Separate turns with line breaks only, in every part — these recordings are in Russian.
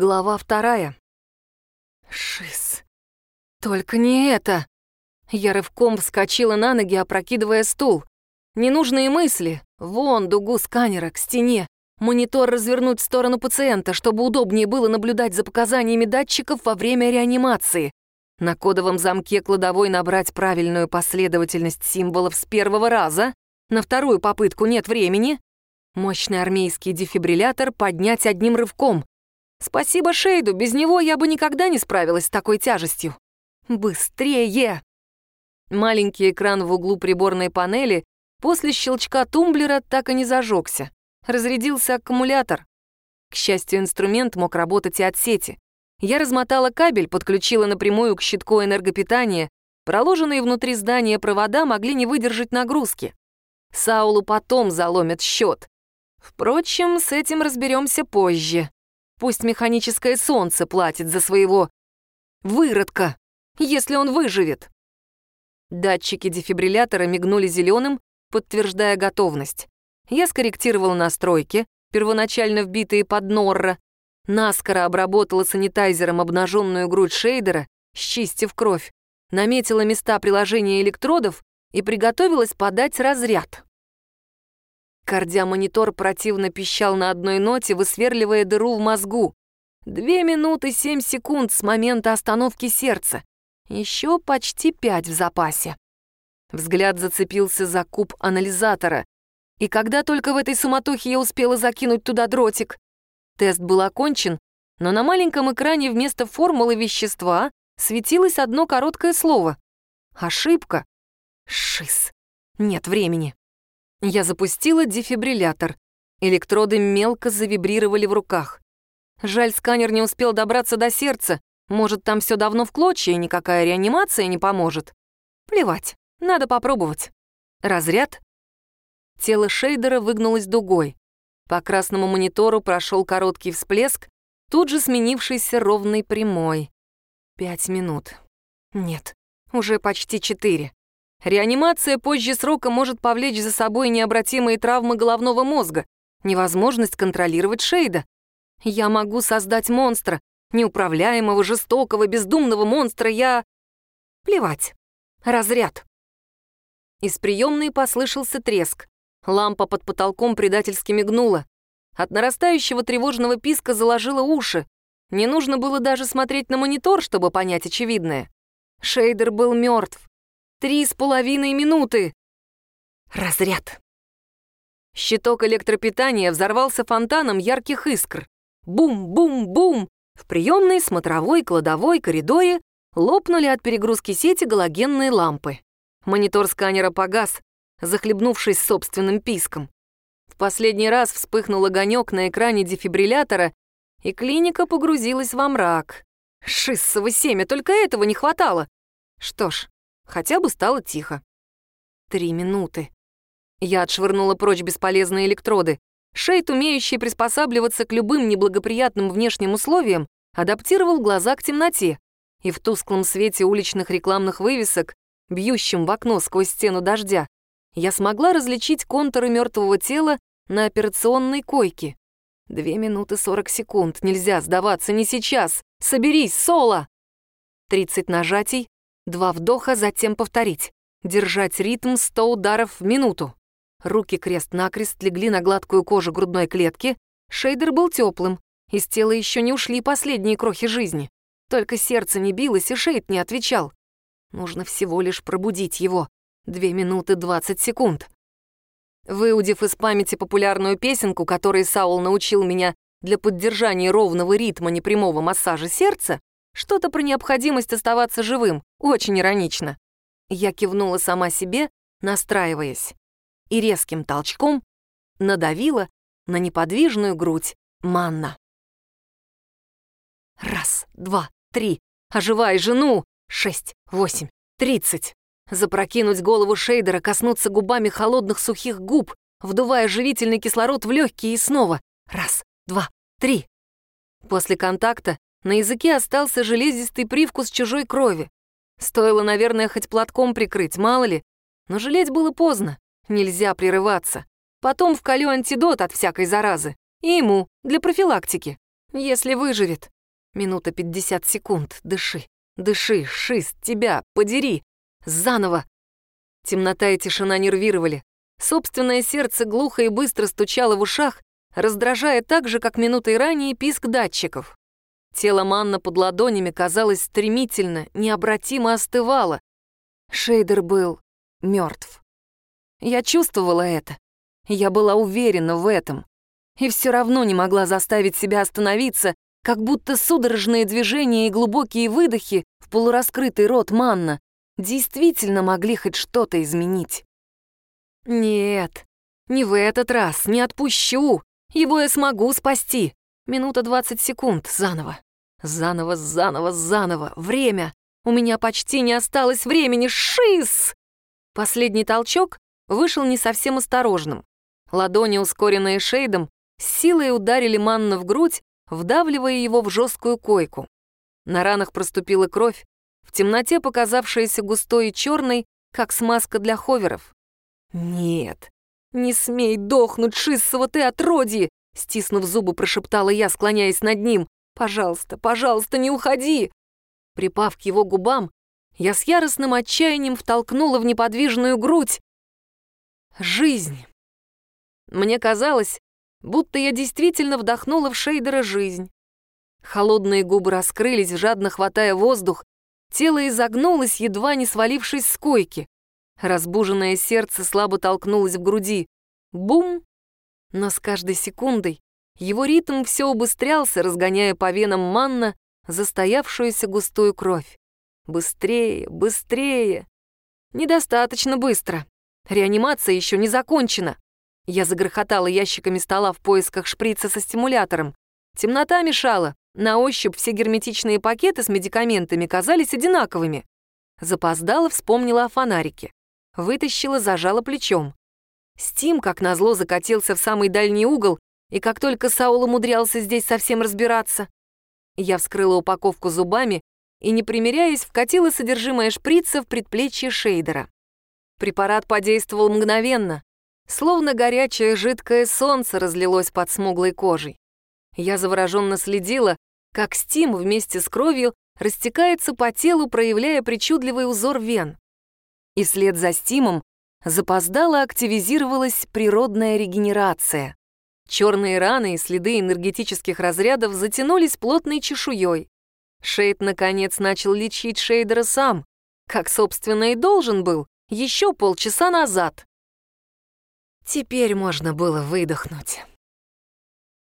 Глава вторая. Шиз. Только не это. Я рывком вскочила на ноги, опрокидывая стул. Ненужные мысли. Вон дугу сканера, к стене. Монитор развернуть в сторону пациента, чтобы удобнее было наблюдать за показаниями датчиков во время реанимации. На кодовом замке кладовой набрать правильную последовательность символов с первого раза. На вторую попытку нет времени. Мощный армейский дефибриллятор поднять одним рывком. Спасибо Шейду, без него я бы никогда не справилась с такой тяжестью. Быстрее! Маленький экран в углу приборной панели после щелчка тумблера так и не зажегся. Разрядился аккумулятор. К счастью, инструмент мог работать и от сети. Я размотала кабель, подключила напрямую к щитку энергопитания. Проложенные внутри здания провода могли не выдержать нагрузки. Саулу потом заломят счет. Впрочем, с этим разберемся позже. Пусть механическое солнце платит за своего выродка, если он выживет. Датчики дефибриллятора мигнули зеленым, подтверждая готовность. Я скорректировал настройки, первоначально вбитые под Норра, наскоро обработала санитайзером обнаженную грудь шейдера, счистив кровь, наметила места приложения электродов и приготовилась подать разряд. Кардиомонитор противно пищал на одной ноте, высверливая дыру в мозгу. Две минуты семь секунд с момента остановки сердца. Еще почти пять в запасе. Взгляд зацепился за куб анализатора. И когда только в этой суматохе я успела закинуть туда дротик. Тест был окончен, но на маленьком экране вместо формулы вещества светилось одно короткое слово. Ошибка. Шиз. Нет времени. Я запустила дефибриллятор. Электроды мелко завибрировали в руках. Жаль, сканер не успел добраться до сердца. Может, там все давно в клочья, и никакая реанимация не поможет. Плевать, надо попробовать. Разряд. Тело шейдера выгнулось дугой. По красному монитору прошел короткий всплеск, тут же сменившийся ровной прямой. Пять минут. Нет, уже почти четыре. Реанимация позже срока может повлечь за собой необратимые травмы головного мозга, невозможность контролировать Шейда. Я могу создать монстра, неуправляемого, жестокого, бездумного монстра. Я... Плевать. Разряд. Из приемной послышался треск. Лампа под потолком предательски мигнула. От нарастающего тревожного писка заложило уши. Не нужно было даже смотреть на монитор, чтобы понять очевидное. Шейдер был мертв. Три с половиной минуты. Разряд. Щиток электропитания взорвался фонтаном ярких искр. Бум-бум-бум! В приемной, смотровой, кладовой, коридоре лопнули от перегрузки сети галогенные лампы. Монитор сканера погас, захлебнувшись собственным писком. В последний раз вспыхнул огонек на экране дефибриллятора, и клиника погрузилась во мрак. Шиссово семя, только этого не хватало. Что ж, Хотя бы стало тихо. Три минуты. Я отшвырнула прочь бесполезные электроды. Шейд, умеющий приспосабливаться к любым неблагоприятным внешним условиям, адаптировал глаза к темноте, и в тусклом свете уличных рекламных вывесок, бьющем в окно сквозь стену дождя, я смогла различить контуры мертвого тела на операционной койке. Две минуты сорок секунд. Нельзя сдаваться, не сейчас. Соберись, Соло! Тридцать нажатий, Два вдоха, затем повторить. Держать ритм 100 ударов в минуту. Руки крест-накрест легли на гладкую кожу грудной клетки. Шейдер был теплым. Из тела еще не ушли последние крохи жизни. Только сердце не билось, и Шейд не отвечал. Нужно всего лишь пробудить его. Две минуты двадцать секунд. Выудив из памяти популярную песенку, которой Саул научил меня для поддержания ровного ритма непрямого массажа сердца, что-то про необходимость оставаться живым, очень иронично. Я кивнула сама себе, настраиваясь, и резким толчком надавила на неподвижную грудь манна. Раз, два, три. Оживай жену! Шесть, восемь, тридцать. Запрокинуть голову шейдера, коснуться губами холодных сухих губ, вдувая живительный кислород в легкие и снова. Раз, два, три. После контакта на языке остался железистый привкус чужой крови. Стоило, наверное, хоть платком прикрыть, мало ли. Но жалеть было поздно. Нельзя прерываться. Потом вколю антидот от всякой заразы. И ему, для профилактики. Если выживет. Минута пятьдесят секунд. Дыши, дыши, шист, тебя, подери. Заново. Темнота и тишина нервировали. Собственное сердце глухо и быстро стучало в ушах, раздражая так же, как минутой ранее писк датчиков. Тело Манна под ладонями, казалось, стремительно, необратимо остывало. Шейдер был мертв. Я чувствовала это. Я была уверена в этом. И все равно не могла заставить себя остановиться, как будто судорожные движения и глубокие выдохи в полураскрытый рот Манна действительно могли хоть что-то изменить. Нет, не в этот раз, не отпущу. Его я смогу спасти. Минута двадцать секунд, заново. Заново, заново, заново. Время. У меня почти не осталось времени. Шиз! Последний толчок вышел не совсем осторожным. Ладони, ускоренные шейдом, с силой ударили Манна в грудь, вдавливая его в жесткую койку. На ранах проступила кровь, в темноте показавшаяся густой и черной, как смазка для ховеров. «Нет, не смей дохнуть, Шиссово ты отродье!» Стиснув зубы, прошептала я, склоняясь над ним. «Пожалуйста, пожалуйста, не уходи!» Припав к его губам, я с яростным отчаянием втолкнула в неподвижную грудь жизнь. Мне казалось, будто я действительно вдохнула в Шейдера жизнь. Холодные губы раскрылись, жадно хватая воздух, тело изогнулось, едва не свалившись с койки. Разбуженное сердце слабо толкнулось в груди. Бум! Но с каждой секундой его ритм все убыстрялся, разгоняя по венам манна застоявшуюся густую кровь. Быстрее, быстрее. Недостаточно быстро. Реанимация еще не закончена. Я загрохотала ящиками стола в поисках шприца со стимулятором. Темнота мешала. На ощупь все герметичные пакеты с медикаментами казались одинаковыми. Запоздала, вспомнила о фонарике. Вытащила, зажала плечом. Стим, как назло, закатился в самый дальний угол, и как только Саул умудрялся здесь совсем разбираться. Я вскрыла упаковку зубами и, не примиряясь, вкатила содержимое шприца в предплечье Шейдера. Препарат подействовал мгновенно, словно горячее жидкое солнце разлилось под смуглой кожей. Я завороженно следила, как стим вместе с кровью растекается по телу, проявляя причудливый узор вен. И вслед за стимом запоздало активизировалась природная регенерация. Черные раны и следы энергетических разрядов затянулись плотной чешуей. Шейд, наконец, начал лечить Шейдера сам, как, собственно, и должен был, еще полчаса назад. Теперь можно было выдохнуть.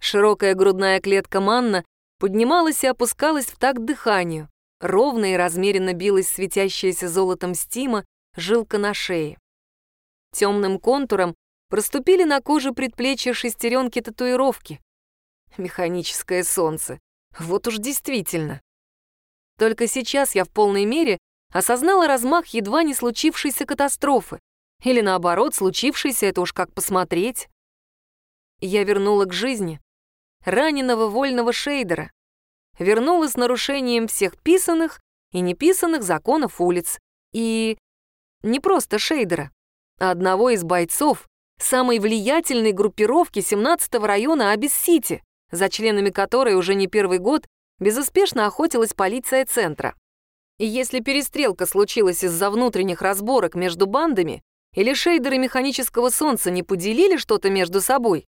Широкая грудная клетка Манна поднималась и опускалась в такт дыханию. Ровно и размеренно билась светящаяся золотом стима жилка на шее. Темным контуром проступили на коже предплечья шестеренки татуировки. Механическое солнце. Вот уж действительно. Только сейчас я в полной мере осознала размах едва не случившейся катастрофы. Или наоборот, случившейся, это уж как посмотреть. Я вернула к жизни раненого вольного шейдера. Вернула с нарушением всех писанных и неписанных законов улиц. И не просто шейдера, одного из бойцов самой влиятельной группировки 17-го района Абис-Сити, за членами которой уже не первый год безуспешно охотилась полиция центра. И если перестрелка случилась из-за внутренних разборок между бандами, или шейдеры механического солнца не поделили что-то между собой,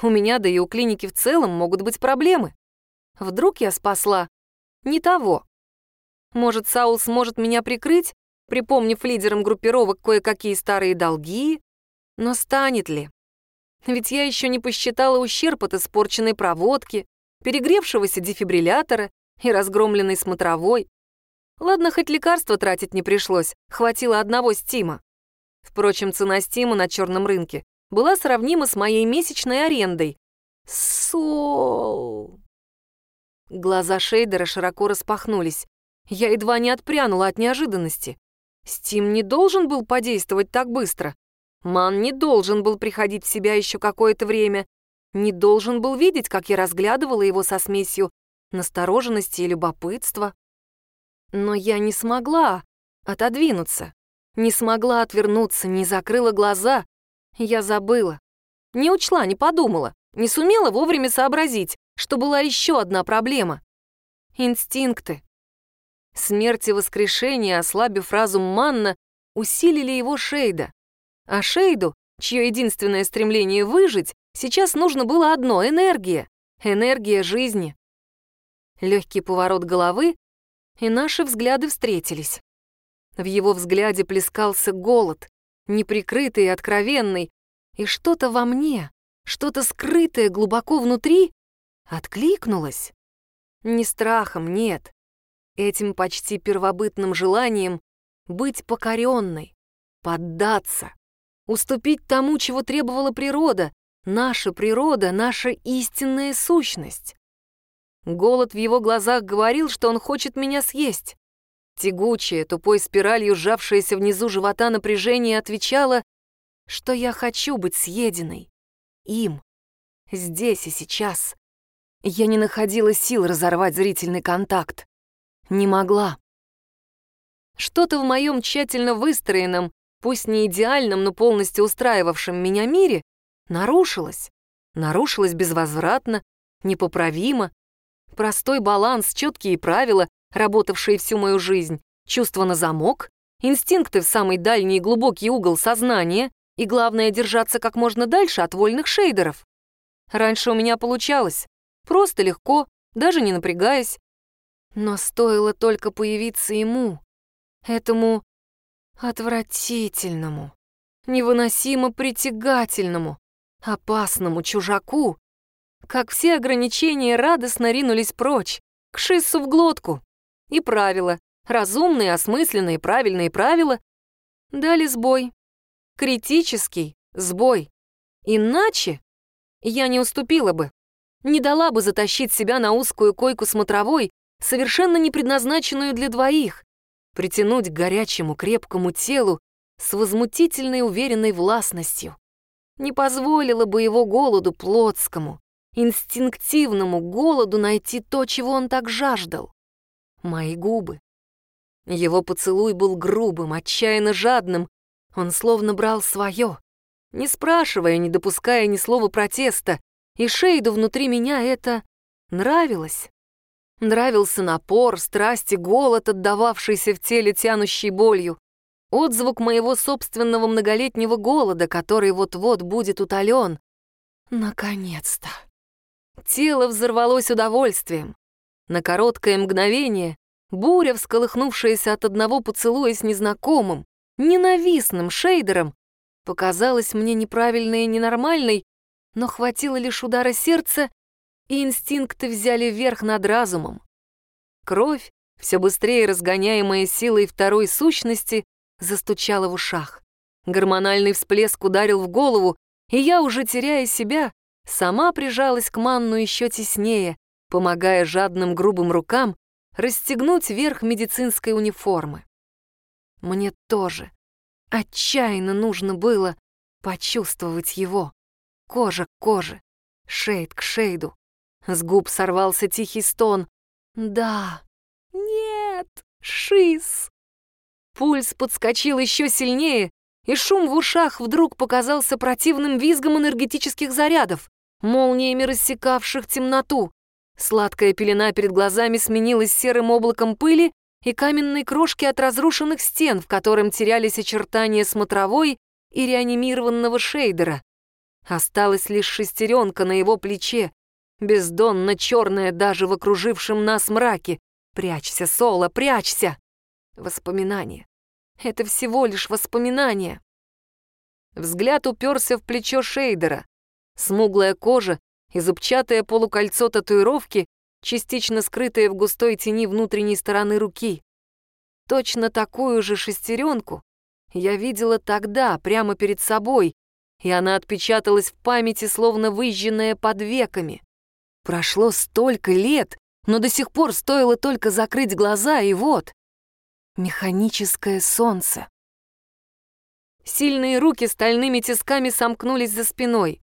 у меня, да и у клиники в целом, могут быть проблемы. Вдруг я спасла не того. Может, Саул сможет меня прикрыть, припомнив лидерам группировок кое-какие старые долги? Но станет ли? Ведь я еще не посчитала ущерб от испорченной проводки, перегревшегося дефибриллятора и разгромленной смотровой. Ладно, хоть лекарства тратить не пришлось, хватило одного стима. Впрочем, цена стима на черном рынке была сравнима с моей месячной арендой. Сол. Глаза Шейдера широко распахнулись. Я едва не отпрянула от неожиданности. Стим не должен был подействовать так быстро. Ман не должен был приходить в себя еще какое-то время. Не должен был видеть, как я разглядывала его со смесью настороженности и любопытства. Но я не смогла отодвинуться, не смогла отвернуться, не закрыла глаза. Я забыла. Не учла, не подумала, не сумела вовремя сообразить. что была еще одна проблема — инстинкты. Смерть и воскрешение, ослабив разум Манна, усилили его Шейда. А Шейду, чье единственное стремление выжить, сейчас нужно было одно — энергия. Энергия жизни. Легкий поворот головы, и наши взгляды встретились. В его взгляде плескался голод, неприкрытый и откровенный, и что-то во мне, что-то скрытое глубоко внутри, откликнулось. Не страхом, нет. Этим почти первобытным желанием быть покоренной, поддаться, уступить тому, чего требовала природа, наша природа, наша истинная сущность. Голод в его глазах говорил, что он хочет меня съесть. Тягучее, тупой спиралью сжавшееся внизу живота напряжение отвечало, что я хочу быть съеденной. Им. Здесь и сейчас. Я не находила сил разорвать зрительный контакт. Не могла. Что-то в моем тщательно выстроенном, пусть не идеальном, но полностью устраивавшем меня мире нарушилось. Нарушилось безвозвратно, непоправимо. Простой баланс, четкие правила, работавшие всю мою жизнь, чувства на замок, инстинкты в самый дальний и глубокий угол сознания и, главное, держаться как можно дальше от вольных шейдеров. Раньше у меня получалось. Просто легко, даже не напрягаясь. Но стоило только появиться ему, этому отвратительному, невыносимо притягательному, опасному чужаку, как все ограничения радостно ринулись прочь, к шиссу в глотку. И правила, разумные, осмысленные, правильные правила, дали сбой. Критический сбой. Иначе я не уступила бы, не дала бы затащить себя на узкую койку смотровой, совершенно не предназначенную для двоих, притянуть к горячему крепкому телу с возмутительной уверенной властностью. Не позволила бы его голоду плотскому, инстинктивному голоду найти то, чего он так жаждал мои губы. Его поцелуй был грубым, отчаянно жадным. Он словно брал свое, не спрашивая, не допуская ни слова протеста. И Шейду внутри меня это нравилось. Нравился напор, страсть и голод, отдававшийся в теле тянущей болью. Отзвук моего собственного многолетнего голода, который вот-вот будет утолен. Наконец-то. Тело взорвалось удовольствием. На короткое мгновение буря, всколыхнувшаяся от одного поцелуя с незнакомым, ненавистным шейдером, показалась мне неправильной и ненормальной, но хватило лишь удара сердца, и инстинкты взяли верх над разумом. Кровь, все быстрее разгоняемая силой второй сущности, застучала в ушах. Гормональный всплеск ударил в голову, и я, уже теряя себя, сама прижалась к манну еще теснее, помогая жадным грубым рукам расстегнуть верх медицинской униформы. Мне тоже отчаянно нужно было почувствовать его. Кожа к коже, шейд к шейду. С губ сорвался тихий стон. «Да! Нет! Шиз!» Пульс подскочил еще сильнее, и шум в ушах вдруг показался противным визгом энергетических зарядов, молниями рассекавших темноту. Сладкая пелена перед глазами сменилась серым облаком пыли и каменной крошки от разрушенных стен, в котором терялись очертания смотровой и реанимированного шейдера. Осталась лишь шестеренка на его плече, бездонно черная даже в окружившем нас мраке. «Прячься, Соло, прячься!» Воспоминания. Это всего лишь воспоминания. Взгляд уперся в плечо шейдера. Смуглая кожа и зубчатое полукольцо татуировки, частично скрытое в густой тени внутренней стороны руки. Точно такую же шестеренку я видела тогда, прямо перед собой, и она отпечаталась в памяти, словно выжженная под веками. Прошло столько лет, но до сих пор стоило только закрыть глаза, и вот... Механическое солнце. Сильные руки стальными тисками сомкнулись за спиной.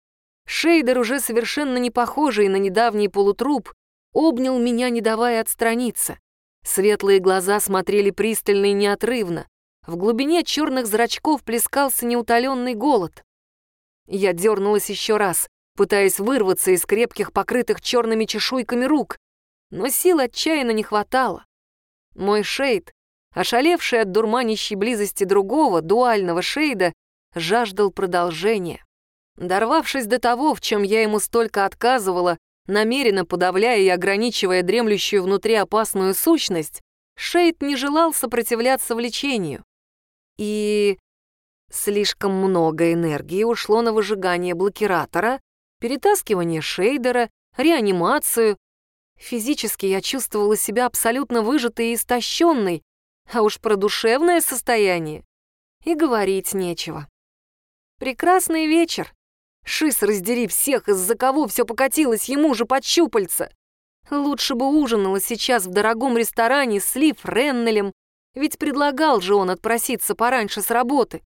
Шейдер, уже совершенно не похожий на недавний полутруп, обнял меня, не давая отстраниться. Светлые глаза смотрели пристально и неотрывно. В глубине черных зрачков плескался неутоленный голод. Я дернулась еще раз, пытаясь вырваться из крепких, покрытых черными чешуйками рук, но сил отчаянно не хватало. Мой шейд, ошалевший от дурманящей близости другого, дуального шейда, жаждал продолжения. Дорвавшись до того, в чем я ему столько отказывала, намеренно подавляя и ограничивая дремлющую внутри опасную сущность, Шейд не желал сопротивляться влечению. И слишком много энергии ушло на выжигание блокиратора, перетаскивание шейдера, реанимацию. Физически я чувствовала себя абсолютно выжатой и истощенной, а уж про душевное состояние и говорить нечего. Прекрасный вечер. Шис, раздери всех, из-за кого все покатилось ему же под щупальца. Лучше бы ужинала сейчас в дорогом ресторане с Лив Реннелем, ведь предлагал же он отпроситься пораньше с работы.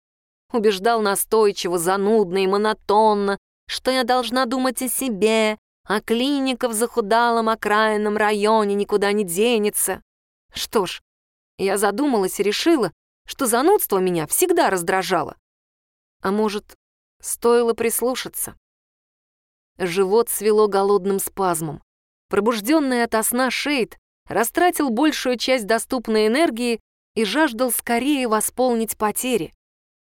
Убеждал настойчиво, занудно и монотонно, что я должна думать о себе, а клиника в захудалом окраинном районе никуда не денется. Что ж, я задумалась и решила, что занудство меня всегда раздражало. А может, стоило прислушаться? Живот свело голодным спазмом. Пробужденный ото сна Шейд растратил большую часть доступной энергии и жаждал скорее восполнить потери.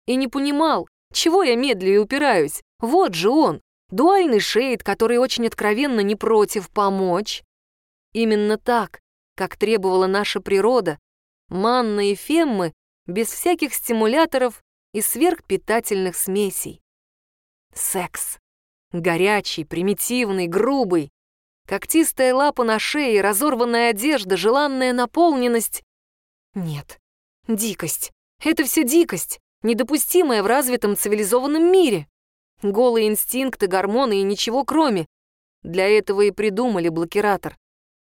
И не понимал, чего я медлю и упираюсь. Вот же он, дуальный Шейд, который очень откровенно не против помочь. Именно так, как требовала наша природа, манна и феммы без всяких стимуляторов и сверхпитательных смесей. Секс. Горячий, примитивный, грубый, Когтистая лапа на шее, разорванная одежда, желанная наполненность. Нет, дикость. Это все дикость, недопустимая в развитом цивилизованном мире. Голые инстинкты, гормоны и ничего кроме. Для этого и придумали блокиратор.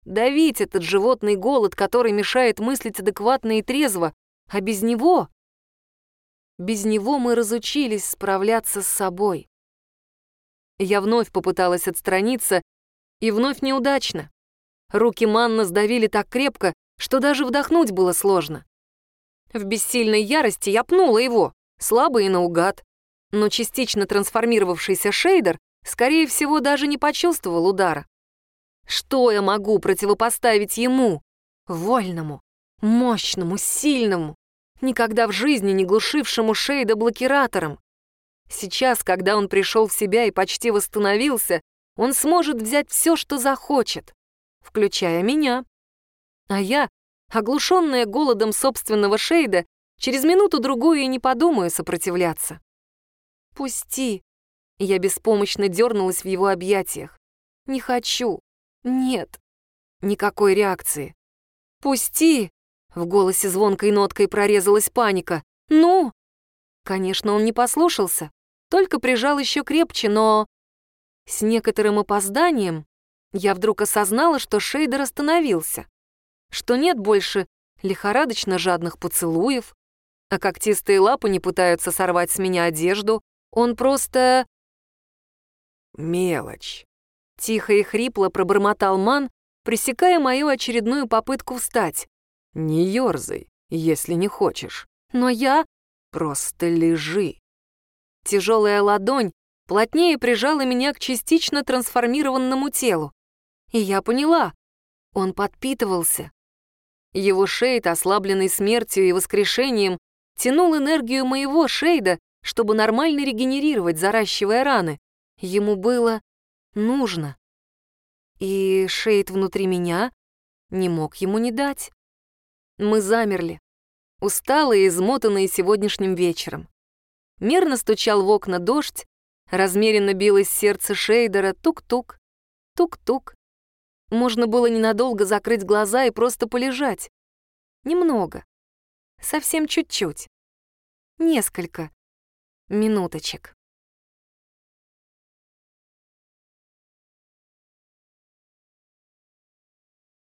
Давить этот животный голод, который мешает мыслить адекватно и трезво, а без него... Без него мы разучились справляться с собой. Я вновь попыталась отстраниться, и вновь неудачно. Руки Манна сдавили так крепко, что даже вдохнуть было сложно. В бессильной ярости я пнула его, слабо и наугад. Но частично трансформировавшийся шейдер, скорее всего, даже не почувствовал удара. Что я могу противопоставить ему? Вольному, мощному, сильному, никогда в жизни не глушившему шейда блокиратором. Сейчас, когда он пришел в себя и почти восстановился, он сможет взять все, что захочет, включая меня. А я, оглушенная голодом собственного шейда, через минуту-другую и не подумаю сопротивляться. «Пусти!» Я беспомощно дернулась в его объятиях. «Не хочу! Нет!» Никакой реакции. «Пусти!» В голосе звонкой ноткой прорезалась паника. «Ну!» Конечно, он не послушался, только прижал еще крепче, но с некоторым опозданием я вдруг осознала, что Шейдер остановился, что нет больше лихорадочно жадных поцелуев, а когтистые лапы не пытаются сорвать с меня одежду, он просто...
Мелочь.
Тихо и хрипло пробормотал Ман, пресекая мою очередную попытку встать.
Не ерзай, если не хочешь.
Но я...
Просто лежи.
Тяжелая ладонь плотнее прижала меня к частично трансформированному телу. И я поняла, он подпитывался. Его шейд, ослабленный смертью и воскрешением, тянул энергию моего шейда, чтобы нормально регенерировать, заращивая раны. Ему было нужно. И шейд внутри меня не мог ему не дать. Мы замерли, усталые и измотанные сегодняшним вечером. Мерно стучал в окна дождь, Размеренно билось сердце Шейдера, тук-тук, тук-тук. Можно было ненадолго закрыть глаза и просто полежать. Немного. Совсем чуть-чуть. Несколько минуточек.